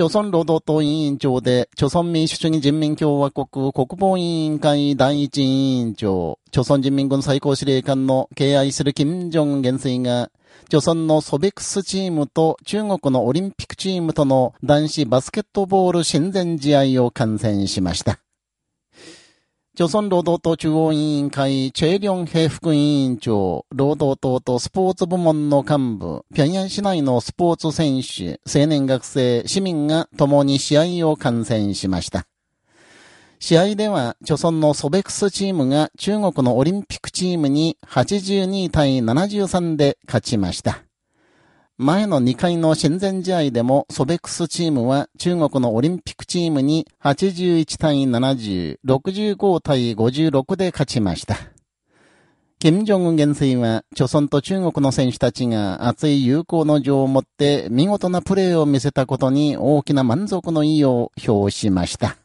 朝鮮労働党委員長で、朝鮮民主主義人民共和国国防委員会第一委員長、朝鮮人民軍最高司令官の敬愛する金正恩元帥が、朝鮮のソビクスチームと中国のオリンピックチームとの男子バスケットボール親善試合を観戦しました。朝鮮労働党中央委員会、チェリョン平副委員長、労働党とスポーツ部門の幹部、平壌市内のスポーツ選手、青年学生、市民が共に試合を観戦しました。試合では、朝鮮のソベクスチームが中国のオリンピックチームに82対73で勝ちました。前の2回の親善試合でもソベクスチームは中国のオリンピックチームに81対70、65対56で勝ちました。金正恩元帥は、朝鮮と中国の選手たちが熱い友好の情を持って見事なプレーを見せたことに大きな満足の意を表しました。